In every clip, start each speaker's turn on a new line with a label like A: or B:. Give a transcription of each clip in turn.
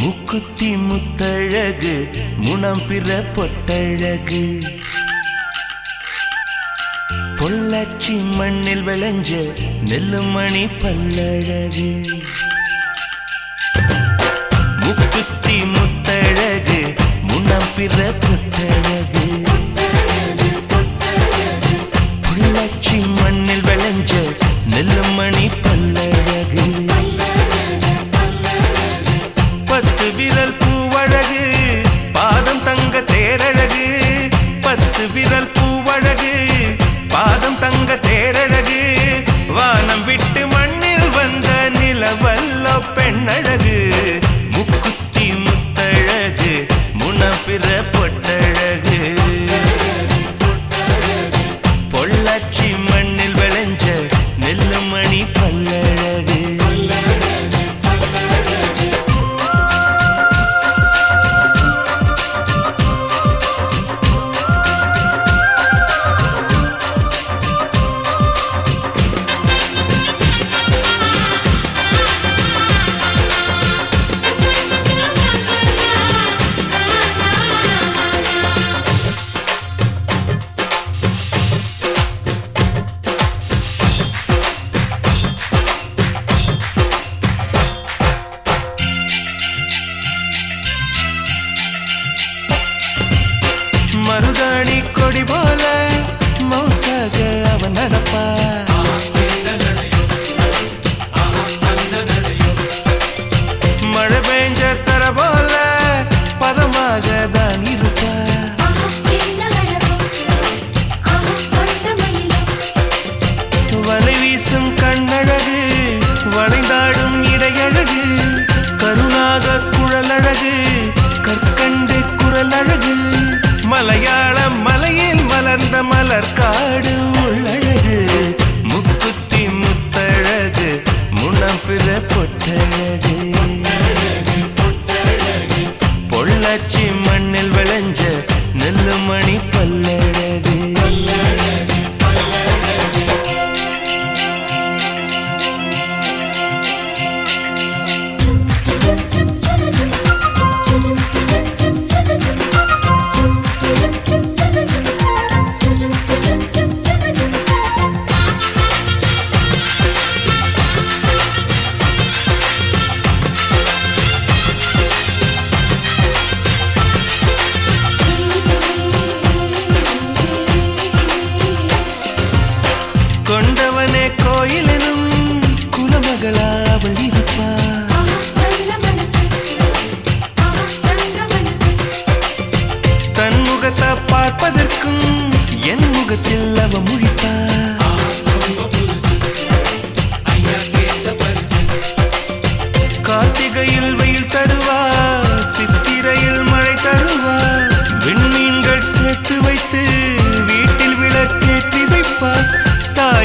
A: முக்குத்தி முத்தழகு முனம் பிற பொட்டழகு பொள்ளாச்சி மண்ணில் விளைஞ்ச நெல்லுமணி பல்லழகு. முக்குத்தி முத்தழகு முனம் பிற பொட்டழகு விரல் பூவழகு பாதம் தங்க தேரழகு வானம் விட்டு மண்ணில் வந்த நிலவல்ல பெண்ணழகு. கொடி போல மௌசாக அவன் நடப்பா மழை பெஞ்ச தர போல பதமாக தான் இருப்பா வலை வீசும் கண்ணழகு வளைந்தாடும் இடையழகு கருணாக குழலழகு கற்கண் மலர்ந்த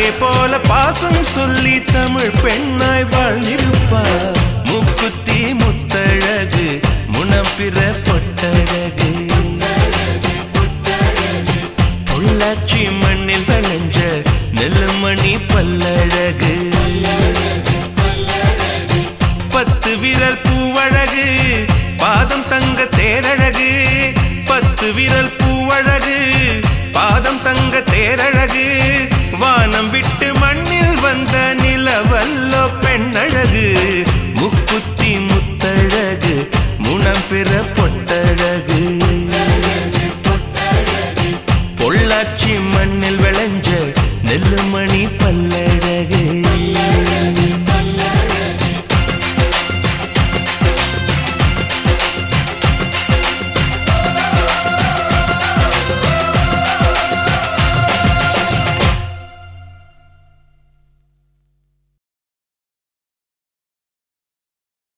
A: தாயை போல பாசம் சொல்லி தமிழ் பெண்ணாய் வாழ்ந்திருப்பா. முக்குத்தி முத்தழகு முனப்பிற பொட்டழகு. பொள்ளாச்சி மண்ணில் விளைஞ்ச நெல்லுமணி பல்லழகு. பத்து விரல் பூவழகு பாதம் தங்க தேரழகு. பத்து விரல் பூவழகு பாதம் தங்க தேரழகு. பிறப்பு